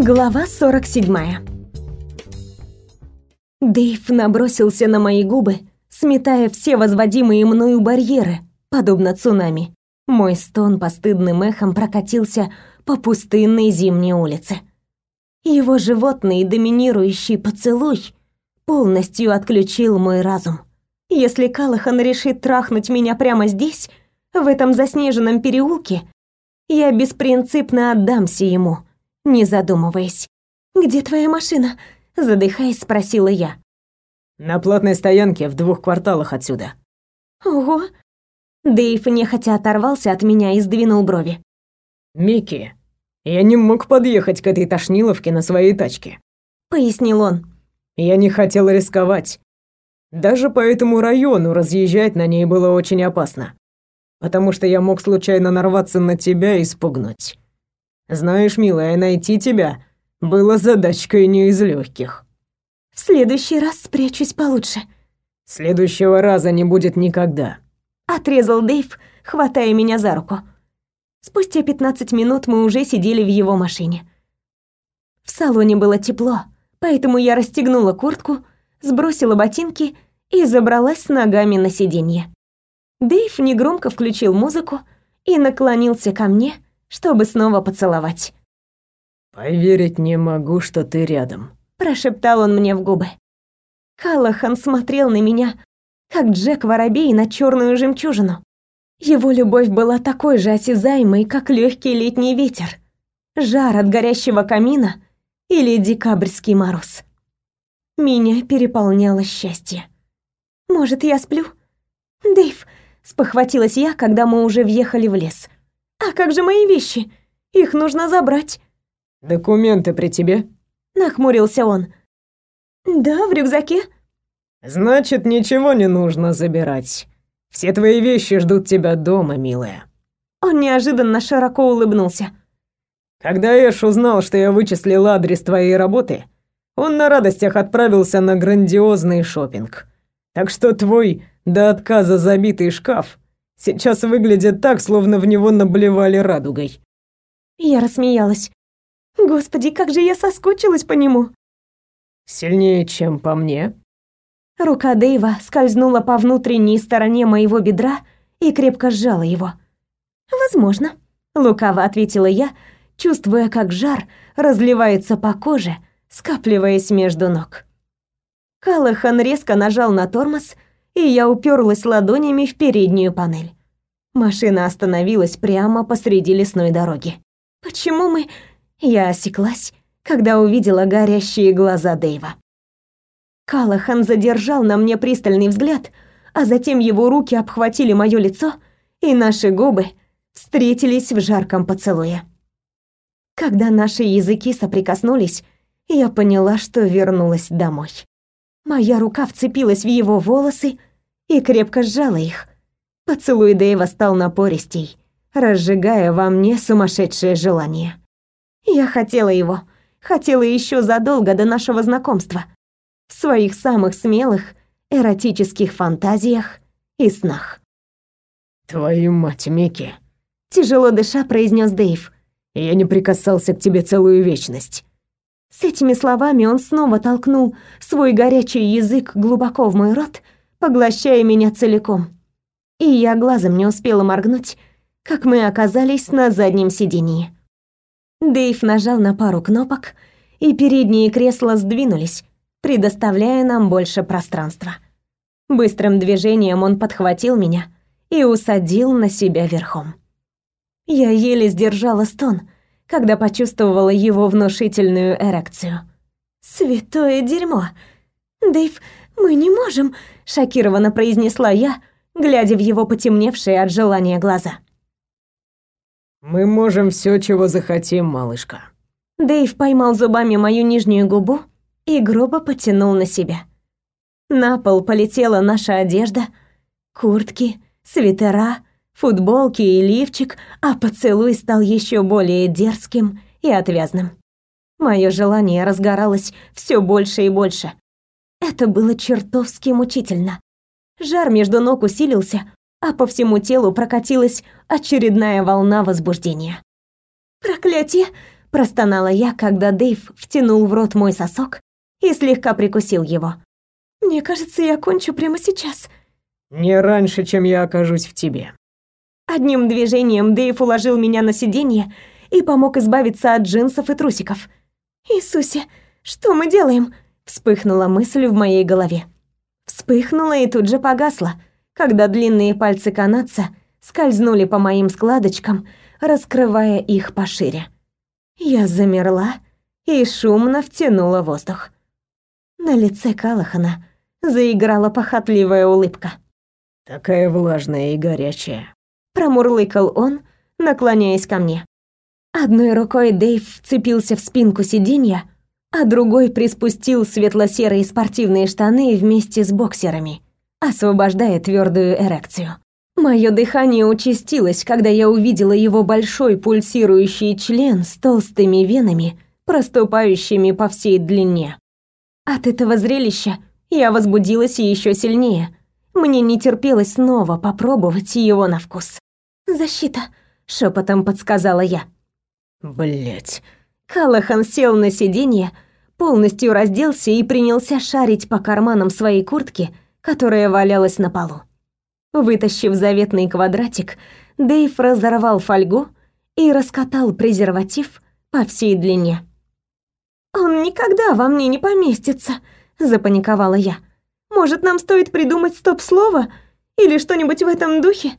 Глава 47. Дейв набросился на мои губы, сметая все возводимые мною барьеры, подобно цунами. Мой стон постыдным эхом прокатился по пустынной зимней улице. Его животный доминирующий поцелуй полностью отключил мой разум. Если Калахан решит трахнуть меня прямо здесь, в этом заснеженном переулке, я беспринципно отдамся ему, не задумываясь. «Где твоя машина?» — задыхаясь, спросила я. «На платной стоянке в двух кварталах отсюда». «Ого!» Дэйв нехотя оторвался от меня и сдвинул брови. «Микки, я не мог подъехать к этой тошниловке на своей тачке», — пояснил он. «Я не хотел рисковать. Даже по этому району разъезжать на ней было очень опасно потому что я мог случайно нарваться на тебя и спугнуть. Знаешь, милая, найти тебя было задачкой не из легких. В следующий раз спрячусь получше. Следующего раза не будет никогда. Отрезал Дэйв, хватая меня за руку. Спустя 15 минут мы уже сидели в его машине. В салоне было тепло, поэтому я расстегнула куртку, сбросила ботинки и забралась с ногами на сиденье. Дэйв негромко включил музыку и наклонился ко мне, чтобы снова поцеловать. «Поверить не могу, что ты рядом», — прошептал он мне в губы. Калахан смотрел на меня, как Джек Воробей на черную жемчужину. Его любовь была такой же осязаемой, как легкий летний ветер, жар от горящего камина или декабрьский мороз. Меня переполняло счастье. Может, я сплю? Дэйв, Спохватилась я, когда мы уже въехали в лес. «А как же мои вещи? Их нужно забрать». «Документы при тебе?» Нахмурился он. «Да, в рюкзаке». «Значит, ничего не нужно забирать. Все твои вещи ждут тебя дома, милая». Он неожиданно широко улыбнулся. «Когда Эш узнал, что я вычислил адрес твоей работы, он на радостях отправился на грандиозный шопинг. Так что твой до отказа забитый шкаф сейчас выглядит так, словно в него наблевали радугой. Я рассмеялась. Господи, как же я соскучилась по нему. Сильнее, чем по мне. Рука Дэйва скользнула по внутренней стороне моего бедра и крепко сжала его. Возможно, лукаво ответила я, чувствуя, как жар разливается по коже, скапливаясь между ног. Калахан резко нажал на тормоз, и я уперлась ладонями в переднюю панель. Машина остановилась прямо посреди лесной дороги. Почему мы... Я осеклась, когда увидела горящие глаза Дэйва. Калахан задержал на мне пристальный взгляд, а затем его руки обхватили моё лицо, и наши губы встретились в жарком поцелуе. Когда наши языки соприкоснулись, я поняла, что вернулась домой. Моя рука вцепилась в его волосы и крепко сжала их. Поцелуй Дэйва стал напористей, разжигая во мне сумасшедшее желание. Я хотела его, хотела еще задолго до нашего знакомства, в своих самых смелых эротических фантазиях и снах. «Твою мать, Микки!» Тяжело дыша произнес Дэйв. «Я не прикасался к тебе целую вечность. С этими словами он снова толкнул свой горячий язык глубоко в мой рот, поглощая меня целиком. И я глазом не успела моргнуть, как мы оказались на заднем сиденье. Дэйв нажал на пару кнопок, и передние кресла сдвинулись, предоставляя нам больше пространства. Быстрым движением он подхватил меня и усадил на себя верхом. Я еле сдержала стон — когда почувствовала его внушительную эрекцию. «Святое дерьмо! Дэйв, мы не можем!» — шокированно произнесла я, глядя в его потемневшие от желания глаза. «Мы можем все, чего захотим, малышка». Дэйв поймал зубами мою нижнюю губу и грубо потянул на себя. На пол полетела наша одежда, куртки, свитера, футболки и лифчик, а поцелуй стал еще более дерзким и отвязным. Мое желание разгоралось все больше и больше. Это было чертовски мучительно. Жар между ног усилился, а по всему телу прокатилась очередная волна возбуждения. «Проклятие!» простонала я, когда Дэйв втянул в рот мой сосок и слегка прикусил его. Мне кажется, я кончу прямо сейчас. Не раньше, чем я окажусь в тебе. Одним движением Дэйв уложил меня на сиденье и помог избавиться от джинсов и трусиков. Иисусе, что мы делаем? Вспыхнула мысль в моей голове. Вспыхнула и тут же погасла, когда длинные пальцы канадца скользнули по моим складочкам, раскрывая их пошире. Я замерла и шумно втянула воздух. На лице Калахана заиграла похотливая улыбка. «Такая влажная и горячая», — промурлыкал он, наклоняясь ко мне. Одной рукой Дэйв вцепился в спинку сиденья, а другой приспустил светло-серые спортивные штаны вместе с боксерами, освобождая твердую эрекцию. Мое дыхание участилось, когда я увидела его большой пульсирующий член с толстыми венами, проступающими по всей длине. От этого зрелища я возбудилась еще сильнее. Мне не терпелось снова попробовать его на вкус. «Защита», — шепотом подсказала я. Блять. Калахан сел на сиденье, полностью разделся и принялся шарить по карманам своей куртки, которая валялась на полу. Вытащив заветный квадратик, Дейв разорвал фольгу и раскатал презерватив по всей длине. «Он никогда во мне не поместится», — запаниковала я. «Может, нам стоит придумать стоп-слово или что-нибудь в этом духе?»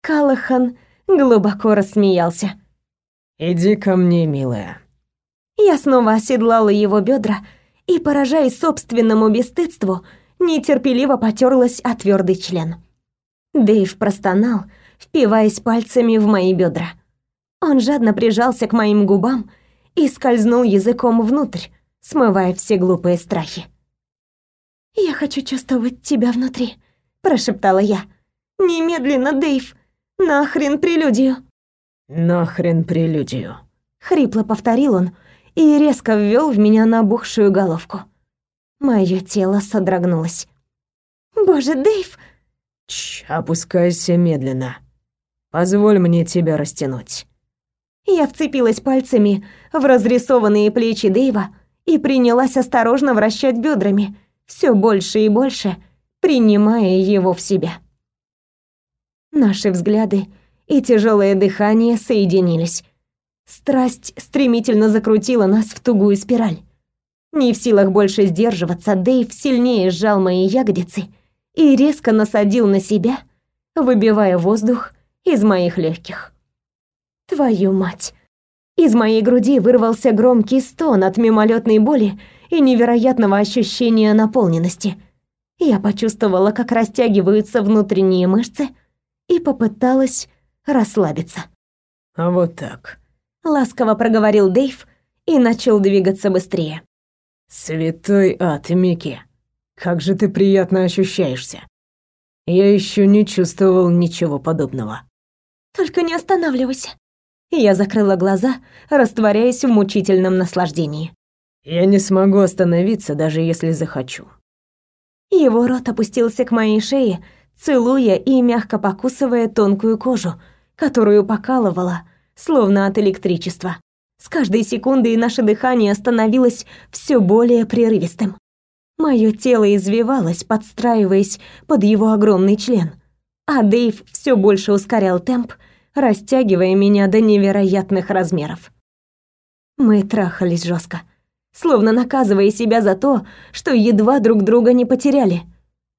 Калахан глубоко рассмеялся. «Иди ко мне, милая». Я снова оседлала его бедра и, поражаясь собственному бесстыдству, нетерпеливо потерлась о твердый член. Дэйв простонал, впиваясь пальцами в мои бедра. Он жадно прижался к моим губам и скользнул языком внутрь, смывая все глупые страхи. «Я хочу чувствовать тебя внутри», — прошептала я. «Немедленно, Дэйв! Нахрен прелюдию!» «Нахрен прелюдию!» — хрипло повторил он и резко ввел в меня набухшую головку. Мое тело содрогнулось. «Боже, Дэйв!» «Чш, опускайся медленно. Позволь мне тебя растянуть». Я вцепилась пальцами в разрисованные плечи Дэйва и принялась осторожно вращать бедрами, все больше и больше, принимая его в себя. Наши взгляды и тяжелое дыхание соединились. Страсть стремительно закрутила нас в тугую спираль. Не в силах больше сдерживаться, Дэйв сильнее сжал мои ягодицы и резко насадил на себя, выбивая воздух из моих легких. Твою мать! Из моей груди вырвался громкий стон от мимолетной боли и невероятного ощущения наполненности. Я почувствовала, как растягиваются внутренние мышцы, и попыталась расслабиться. А вот так. Ласково проговорил Дэйв и начал двигаться быстрее. Святой ад, Микки. Как же ты приятно ощущаешься. Я еще не чувствовал ничего подобного. Только не останавливайся. Я закрыла глаза, растворяясь в мучительном наслаждении. Я не смогу остановиться, даже если захочу. Его рот опустился к моей шее, целуя и мягко покусывая тонкую кожу, которую покалывала, словно от электричества. С каждой секундой наше дыхание становилось все более прерывистым. Мое тело извивалось, подстраиваясь под его огромный член, а Дэйв все больше ускорял темп, растягивая меня до невероятных размеров. Мы трахались жестко, словно наказывая себя за то, что едва друг друга не потеряли.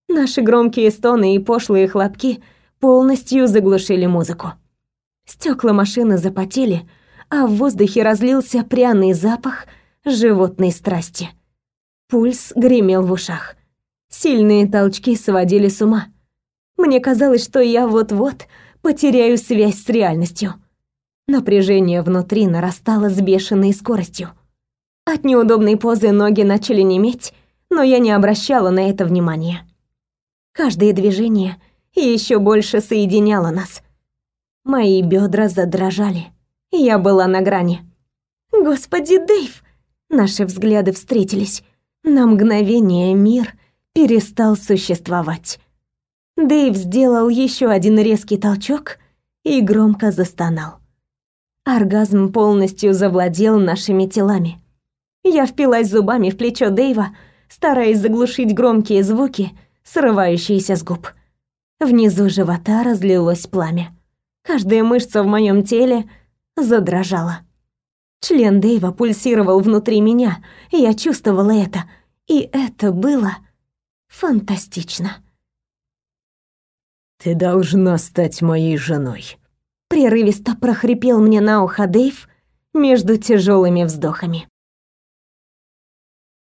Наши громкие стоны и пошлые хлопки полностью заглушили музыку. Стекла машины запотели, а в воздухе разлился пряный запах животной страсти. Пульс гремел в ушах. Сильные толчки сводили с ума. Мне казалось, что я вот-вот потеряю связь с реальностью. Напряжение внутри нарастало с бешеной скоростью. От неудобной позы ноги начали неметь, но я не обращала на это внимания. Каждое движение еще больше соединяло нас. Мои бедра задрожали. Я была на грани. «Господи, Дэйв!» Наши взгляды встретились. На мгновение мир перестал существовать. Дэйв сделал еще один резкий толчок и громко застонал. Оргазм полностью завладел нашими телами. Я впилась зубами в плечо Дэйва, стараясь заглушить громкие звуки, срывающиеся с губ. Внизу живота разлилось пламя. Каждая мышца в моем теле задрожала. Член Дэйва пульсировал внутри меня, я чувствовала это. И это было фантастично. «Ты должна стать моей женой», — прерывисто прохрипел мне на ухо Дэйв между тяжелыми вздохами.